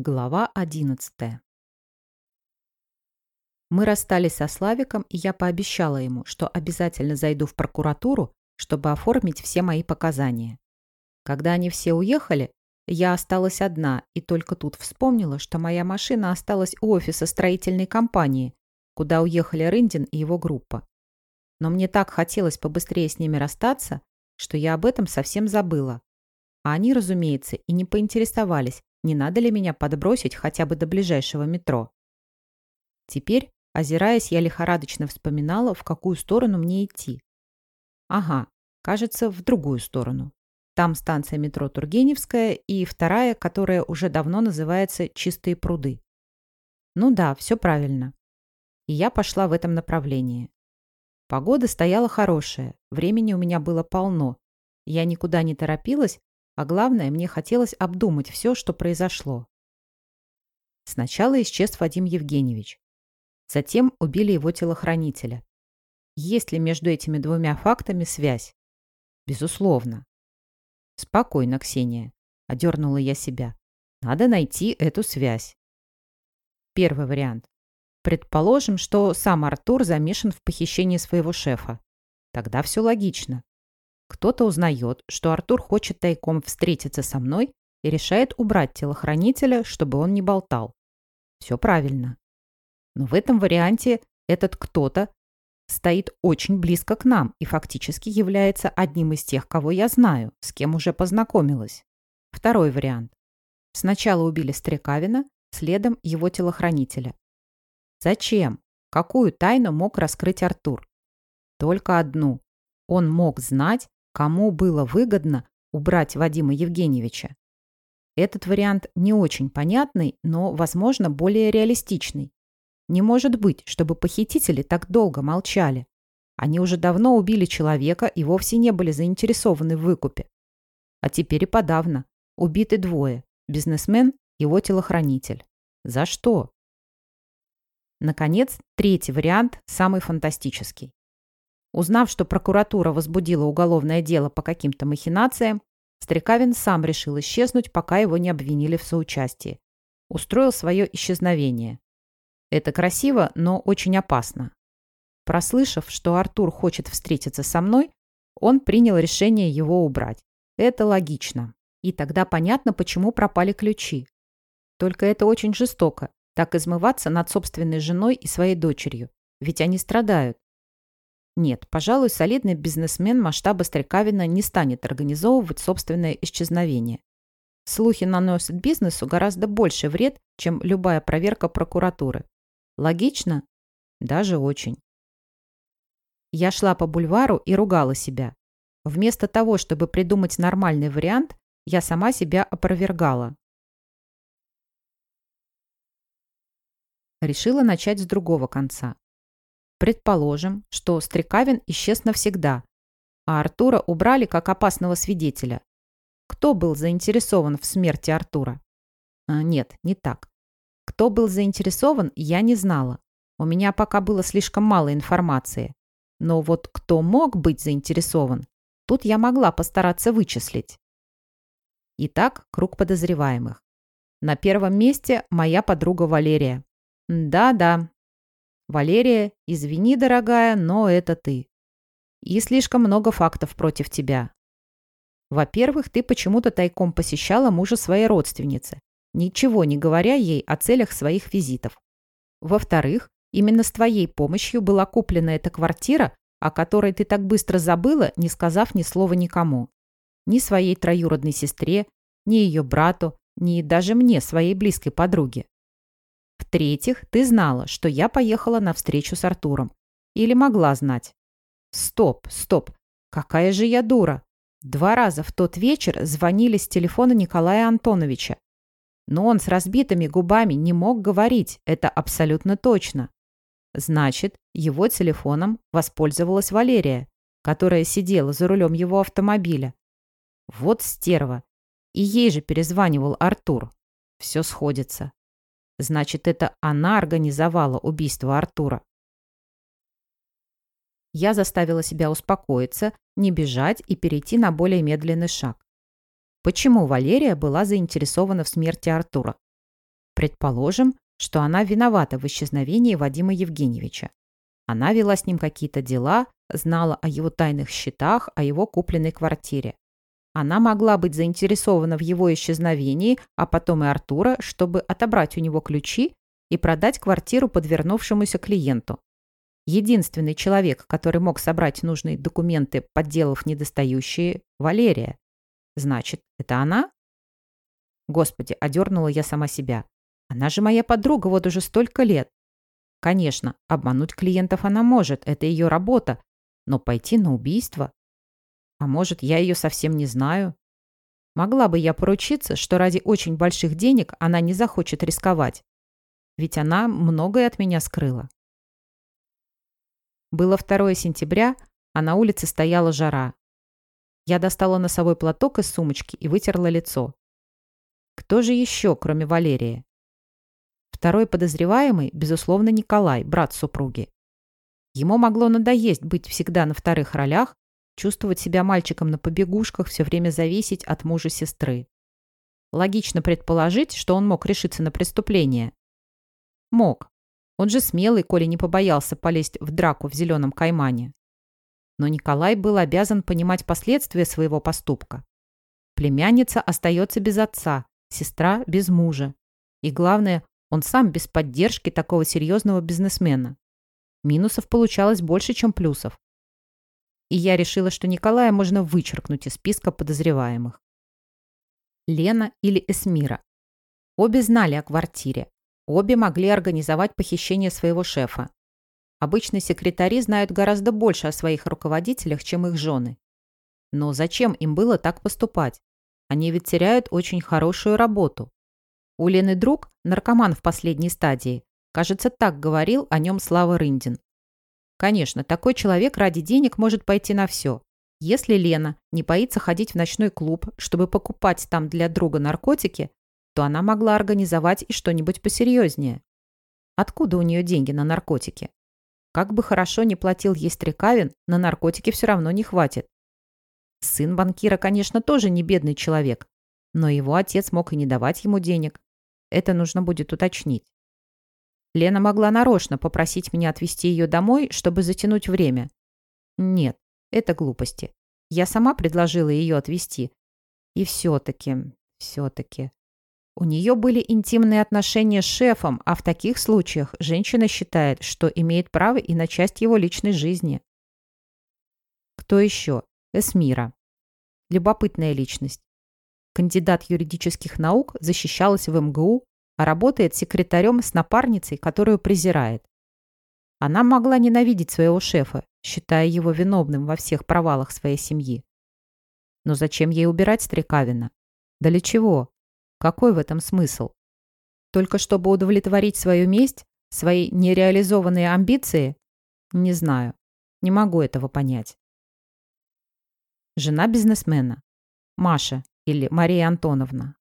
Глава 11 Мы расстались со Славиком, и я пообещала ему, что обязательно зайду в прокуратуру, чтобы оформить все мои показания. Когда они все уехали, я осталась одна и только тут вспомнила, что моя машина осталась у офиса строительной компании, куда уехали Рындин и его группа. Но мне так хотелось побыстрее с ними расстаться, что я об этом совсем забыла. А они, разумеется, и не поинтересовались, не надо ли меня подбросить хотя бы до ближайшего метро. Теперь, озираясь, я лихорадочно вспоминала, в какую сторону мне идти. Ага, кажется, в другую сторону. Там станция метро Тургеневская и вторая, которая уже давно называется «Чистые пруды». Ну да, все правильно. И я пошла в этом направлении. Погода стояла хорошая, времени у меня было полно. Я никуда не торопилась, а главное, мне хотелось обдумать все, что произошло. Сначала исчез Вадим Евгеньевич. Затем убили его телохранителя. Есть ли между этими двумя фактами связь? Безусловно. Спокойно, Ксения. Одернула я себя. Надо найти эту связь. Первый вариант. Предположим, что сам Артур замешан в похищении своего шефа. Тогда все логично. Кто-то узнает, что Артур хочет тайком встретиться со мной и решает убрать телохранителя, чтобы он не болтал. Все правильно. Но в этом варианте этот кто-то стоит очень близко к нам и фактически является одним из тех, кого я знаю, с кем уже познакомилась. Второй вариант. Сначала убили Стрекавина, следом его телохранителя. Зачем? Какую тайну мог раскрыть Артур? Только одну. Он мог знать, кому было выгодно убрать Вадима Евгеньевича. Этот вариант не очень понятный, но, возможно, более реалистичный. Не может быть, чтобы похитители так долго молчали. Они уже давно убили человека и вовсе не были заинтересованы в выкупе. А теперь и подавно. Убиты двое. Бизнесмен и его телохранитель. За что? Наконец, третий вариант, самый фантастический. Узнав, что прокуратура возбудила уголовное дело по каким-то махинациям, Стрекавин сам решил исчезнуть, пока его не обвинили в соучастии. Устроил свое исчезновение. Это красиво, но очень опасно. Прослышав, что Артур хочет встретиться со мной, он принял решение его убрать. Это логично. И тогда понятно, почему пропали ключи. Только это очень жестоко, так измываться над собственной женой и своей дочерью. Ведь они страдают. Нет, пожалуй, солидный бизнесмен масштаба Стрекавина не станет организовывать собственное исчезновение. Слухи наносят бизнесу гораздо больше вред, чем любая проверка прокуратуры. Логично? Даже очень. Я шла по бульвару и ругала себя. Вместо того, чтобы придумать нормальный вариант, я сама себя опровергала. Решила начать с другого конца. Предположим, что Стрекавин исчез навсегда, а Артура убрали как опасного свидетеля. Кто был заинтересован в смерти Артура? А, нет, не так. Кто был заинтересован, я не знала. У меня пока было слишком мало информации. Но вот кто мог быть заинтересован, тут я могла постараться вычислить. Итак, круг подозреваемых. На первом месте моя подруга Валерия. Да-да, «Валерия, извини, дорогая, но это ты. И слишком много фактов против тебя. Во-первых, ты почему-то тайком посещала мужа своей родственницы, ничего не говоря ей о целях своих визитов. Во-вторых, именно с твоей помощью была куплена эта квартира, о которой ты так быстро забыла, не сказав ни слова никому. Ни своей троюродной сестре, ни ее брату, ни даже мне, своей близкой подруге. В-третьих, ты знала, что я поехала на встречу с Артуром. Или могла знать. Стоп, стоп. Какая же я дура. Два раза в тот вечер звонили с телефона Николая Антоновича. Но он с разбитыми губами не мог говорить, это абсолютно точно. Значит, его телефоном воспользовалась Валерия, которая сидела за рулем его автомобиля. Вот стерва. И ей же перезванивал Артур. Все сходится. Значит, это она организовала убийство Артура. Я заставила себя успокоиться, не бежать и перейти на более медленный шаг. Почему Валерия была заинтересована в смерти Артура? Предположим, что она виновата в исчезновении Вадима Евгеньевича. Она вела с ним какие-то дела, знала о его тайных счетах, о его купленной квартире. Она могла быть заинтересована в его исчезновении, а потом и Артура, чтобы отобрать у него ключи и продать квартиру подвернувшемуся клиенту. Единственный человек, который мог собрать нужные документы, подделав недостающие – Валерия. Значит, это она? Господи, одернула я сама себя. Она же моя подруга вот уже столько лет. Конечно, обмануть клиентов она может, это ее работа. Но пойти на убийство? А может, я ее совсем не знаю? Могла бы я поручиться, что ради очень больших денег она не захочет рисковать. Ведь она многое от меня скрыла. Было 2 сентября, а на улице стояла жара. Я достала носовой платок из сумочки и вытерла лицо. Кто же еще, кроме Валерии? Второй подозреваемый, безусловно, Николай, брат супруги. Ему могло надоесть быть всегда на вторых ролях, чувствовать себя мальчиком на побегушках, все время зависеть от мужа сестры. Логично предположить, что он мог решиться на преступление. Мог. Он же смелый, коли не побоялся полезть в драку в зеленом каймане. Но Николай был обязан понимать последствия своего поступка. Племянница остается без отца, сестра без мужа. И главное, он сам без поддержки такого серьезного бизнесмена. Минусов получалось больше, чем плюсов. И я решила, что Николая можно вычеркнуть из списка подозреваемых. Лена или Эсмира. Обе знали о квартире. Обе могли организовать похищение своего шефа. Обычно секретари знают гораздо больше о своих руководителях, чем их жены. Но зачем им было так поступать? Они ведь теряют очень хорошую работу. У Лены друг, наркоман в последней стадии, кажется, так говорил о нем Слава Рындин. Конечно, такой человек ради денег может пойти на все. Если Лена не боится ходить в ночной клуб, чтобы покупать там для друга наркотики, то она могла организовать и что-нибудь посерьезнее. Откуда у нее деньги на наркотики? Как бы хорошо не платил ей Стрекавин, на наркотики все равно не хватит. Сын банкира, конечно, тоже не бедный человек, но его отец мог и не давать ему денег. Это нужно будет уточнить. Лена могла нарочно попросить меня отвезти ее домой, чтобы затянуть время. Нет, это глупости. Я сама предложила ее отвезти. И все-таки, все-таки. У нее были интимные отношения с шефом, а в таких случаях женщина считает, что имеет право и на часть его личной жизни. Кто еще? Эсмира. Любопытная личность. Кандидат юридических наук защищалась в МГУ, а работает секретарем с напарницей, которую презирает. Она могла ненавидеть своего шефа, считая его виновным во всех провалах своей семьи. Но зачем ей убирать Стрекавина? Да для чего? Какой в этом смысл? Только чтобы удовлетворить свою месть, свои нереализованные амбиции? Не знаю. Не могу этого понять. Жена бизнесмена. Маша или Мария Антоновна.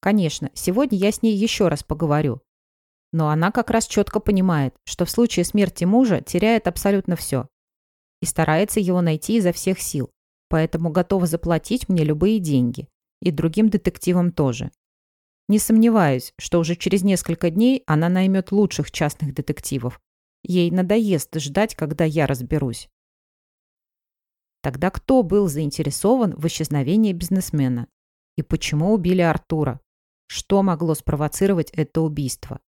Конечно, сегодня я с ней еще раз поговорю. Но она как раз четко понимает, что в случае смерти мужа теряет абсолютно все. И старается его найти изо всех сил. Поэтому готова заплатить мне любые деньги. И другим детективам тоже. Не сомневаюсь, что уже через несколько дней она наймет лучших частных детективов. Ей надоест ждать, когда я разберусь. Тогда кто был заинтересован в исчезновении бизнесмена? И почему убили Артура? Что могло спровоцировать это убийство?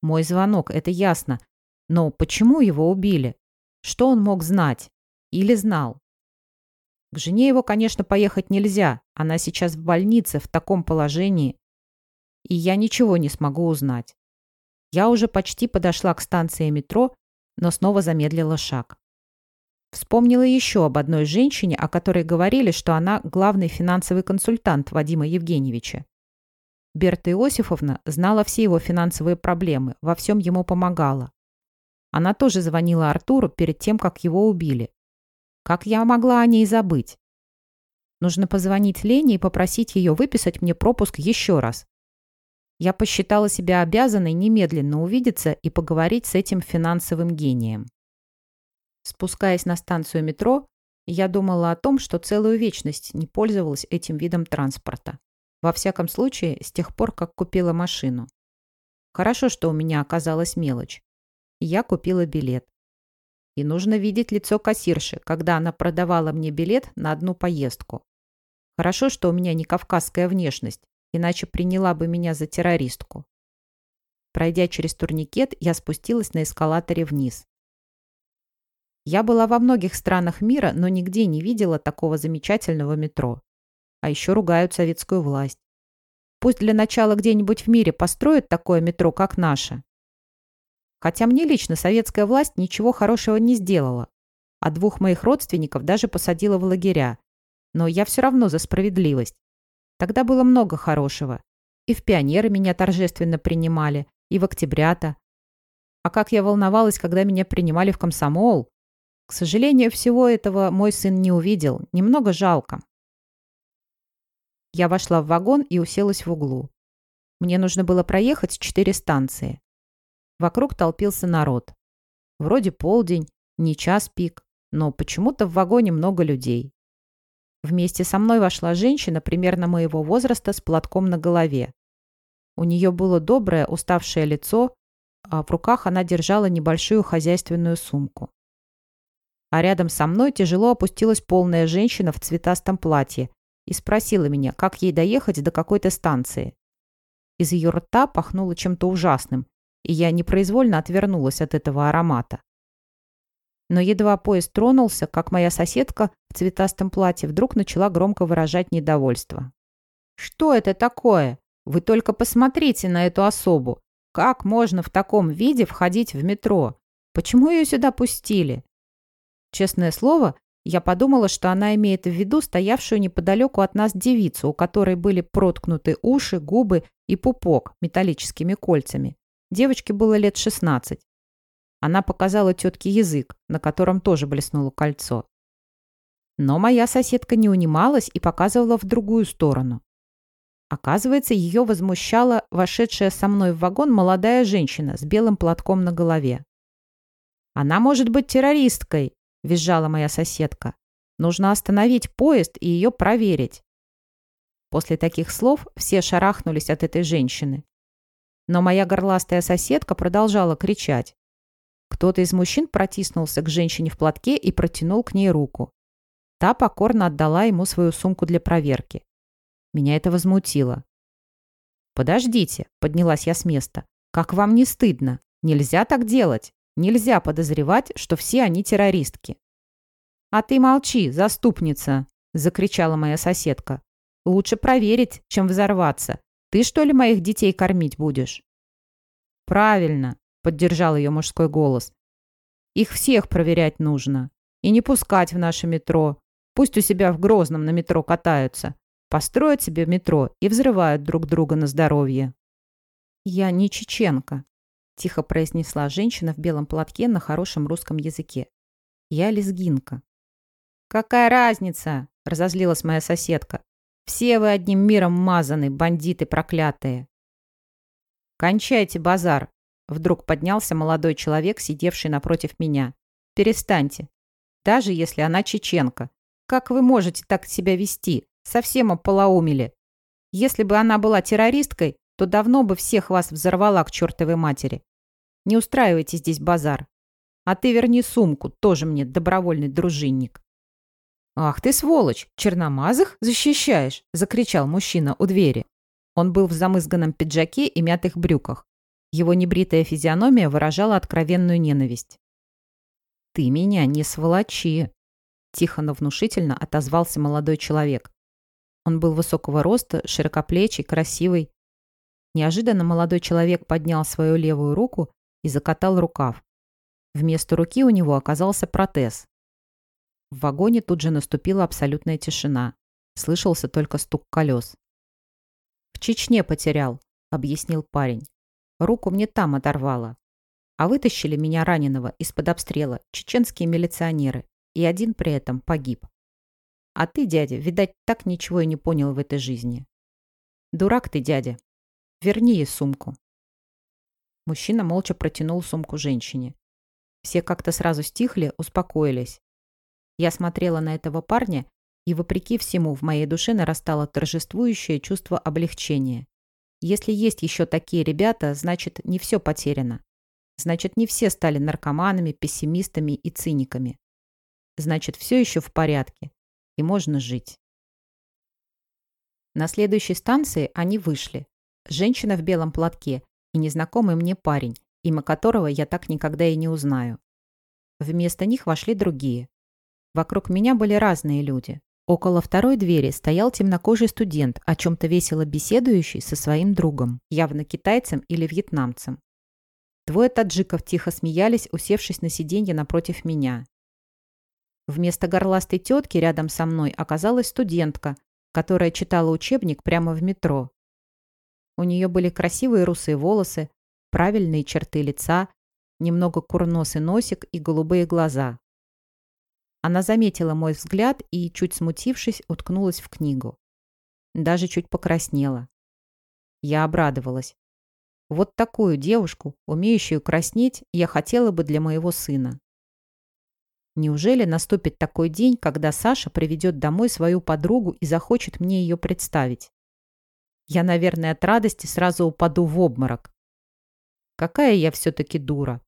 Мой звонок, это ясно. Но почему его убили? Что он мог знать? Или знал? К жене его, конечно, поехать нельзя. Она сейчас в больнице, в таком положении. И я ничего не смогу узнать. Я уже почти подошла к станции метро, но снова замедлила шаг. Вспомнила еще об одной женщине, о которой говорили, что она главный финансовый консультант Вадима Евгеньевича. Берта Иосифовна знала все его финансовые проблемы, во всем ему помогала. Она тоже звонила Артуру перед тем, как его убили. Как я могла о ней забыть? Нужно позвонить Лене и попросить ее выписать мне пропуск еще раз. Я посчитала себя обязанной немедленно увидеться и поговорить с этим финансовым гением. Спускаясь на станцию метро, я думала о том, что целую вечность не пользовалась этим видом транспорта. Во всяком случае, с тех пор, как купила машину. Хорошо, что у меня оказалась мелочь. Я купила билет. И нужно видеть лицо кассирши, когда она продавала мне билет на одну поездку. Хорошо, что у меня не кавказская внешность, иначе приняла бы меня за террористку. Пройдя через турникет, я спустилась на эскалаторе вниз. Я была во многих странах мира, но нигде не видела такого замечательного метро. А еще ругают советскую власть. Пусть для начала где-нибудь в мире построят такое метро, как наше. Хотя мне лично советская власть ничего хорошего не сделала, а двух моих родственников даже посадила в лагеря. Но я все равно за справедливость. Тогда было много хорошего. И в пионеры меня торжественно принимали, и в октябрята. А как я волновалась, когда меня принимали в комсомол. К сожалению, всего этого мой сын не увидел. Немного жалко. Я вошла в вагон и уселась в углу. Мне нужно было проехать четыре станции. Вокруг толпился народ. Вроде полдень, не час пик, но почему-то в вагоне много людей. Вместе со мной вошла женщина примерно моего возраста с платком на голове. У нее было доброе, уставшее лицо, а в руках она держала небольшую хозяйственную сумку. А рядом со мной тяжело опустилась полная женщина в цветастом платье и спросила меня, как ей доехать до какой-то станции. Из ее рта пахнуло чем-то ужасным, и я непроизвольно отвернулась от этого аромата. Но едва поезд тронулся, как моя соседка в цветастом платье вдруг начала громко выражать недовольство. «Что это такое? Вы только посмотрите на эту особу. Как можно в таком виде входить в метро? Почему ее сюда пустили? Честное слово, я подумала, что она имеет в виду стоявшую неподалеку от нас девицу, у которой были проткнуты уши, губы и пупок металлическими кольцами. Девочке было лет 16. Она показала тетке язык, на котором тоже блеснуло кольцо. Но моя соседка не унималась и показывала в другую сторону. Оказывается, ее возмущала вошедшая со мной в вагон молодая женщина с белым платком на голове. «Она может быть террористкой», – визжала моя соседка. «Нужно остановить поезд и ее проверить». После таких слов все шарахнулись от этой женщины. Но моя горластая соседка продолжала кричать. Кто-то из мужчин протиснулся к женщине в платке и протянул к ней руку. Та покорно отдала ему свою сумку для проверки. Меня это возмутило. «Подождите», — поднялась я с места. «Как вам не стыдно? Нельзя так делать. Нельзя подозревать, что все они террористки». «А ты молчи, заступница», — закричала моя соседка. «Лучше проверить, чем взорваться. Ты, что ли, моих детей кормить будешь?» «Правильно», — поддержал ее мужской голос. «Их всех проверять нужно. И не пускать в наше метро. Пусть у себя в Грозном на метро катаются. Построят себе метро и взрывают друг друга на здоровье. «Я не чеченка», – тихо произнесла женщина в белом платке на хорошем русском языке. «Я лезгинка». «Какая разница?» – разозлилась моя соседка. «Все вы одним миром мазаны, бандиты проклятые». «Кончайте базар», – вдруг поднялся молодой человек, сидевший напротив меня. «Перестаньте. Даже если она чеченка. Как вы можете так себя вести? Совсем ополоумели. Если бы она была террористкой, то давно бы всех вас взорвала к чертовой матери. Не устраивайте здесь базар. А ты верни сумку, тоже мне добровольный дружинник. «Ах ты сволочь! Черномазых защищаешь!» – закричал мужчина у двери. Он был в замызганном пиджаке и мятых брюках. Его небритая физиономия выражала откровенную ненависть. «Ты меня не сволочи!» – тихо, но внушительно отозвался молодой человек. Он был высокого роста, широкоплечий, красивый. Неожиданно молодой человек поднял свою левую руку и закатал рукав. Вместо руки у него оказался протез. В вагоне тут же наступила абсолютная тишина. Слышался только стук колес. «В Чечне потерял», — объяснил парень. «Руку мне там оторвало. А вытащили меня раненого из-под обстрела чеченские милиционеры, и один при этом погиб. А ты, дядя, видать, так ничего и не понял в этой жизни. Дурак ты, дядя. Верни ей сумку. Мужчина молча протянул сумку женщине. Все как-то сразу стихли, успокоились. Я смотрела на этого парня, и, вопреки всему, в моей душе нарастало торжествующее чувство облегчения. Если есть еще такие ребята, значит, не все потеряно. Значит, не все стали наркоманами, пессимистами и циниками. Значит, все еще в порядке, и можно жить. На следующей станции они вышли. Женщина в белом платке и незнакомый мне парень, имя которого я так никогда и не узнаю. Вместо них вошли другие. Вокруг меня были разные люди. Около второй двери стоял темнокожий студент, о чем-то весело беседующий со своим другом, явно китайцем или вьетнамцем. Двое таджиков тихо смеялись, усевшись на сиденье напротив меня. Вместо горластой тетки рядом со мной оказалась студентка, которая читала учебник прямо в метро. У нее были красивые русые волосы, правильные черты лица, немного курносый носик и голубые глаза. Она заметила мой взгляд и, чуть смутившись, уткнулась в книгу. Даже чуть покраснела. Я обрадовалась. Вот такую девушку, умеющую краснеть, я хотела бы для моего сына. Неужели наступит такой день, когда Саша приведет домой свою подругу и захочет мне ее представить? Я, наверное, от радости сразу упаду в обморок. Какая я все-таки дура.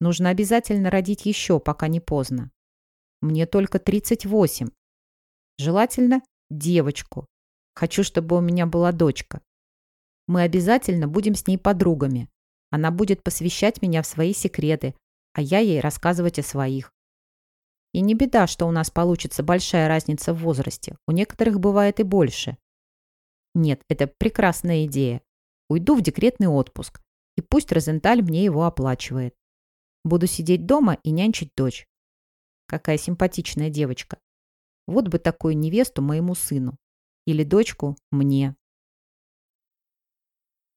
Нужно обязательно родить еще, пока не поздно. Мне только 38. Желательно девочку. Хочу, чтобы у меня была дочка. Мы обязательно будем с ней подругами. Она будет посвящать меня в свои секреты, а я ей рассказывать о своих. И не беда, что у нас получится большая разница в возрасте. У некоторых бывает и больше. Нет, это прекрасная идея. Уйду в декретный отпуск. И пусть Розенталь мне его оплачивает. Буду сидеть дома и нянчить дочь. Какая симпатичная девочка. Вот бы такую невесту моему сыну. Или дочку мне.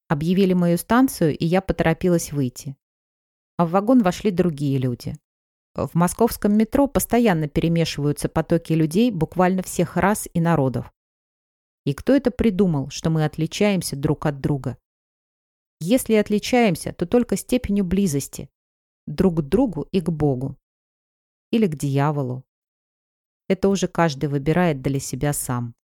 Объявили мою станцию, и я поторопилась выйти. А в вагон вошли другие люди. В московском метро постоянно перемешиваются потоки людей буквально всех рас и народов. И кто это придумал, что мы отличаемся друг от друга? Если отличаемся, то только степенью близости. Друг к другу и к Богу или к дьяволу. Это уже каждый выбирает для себя сам.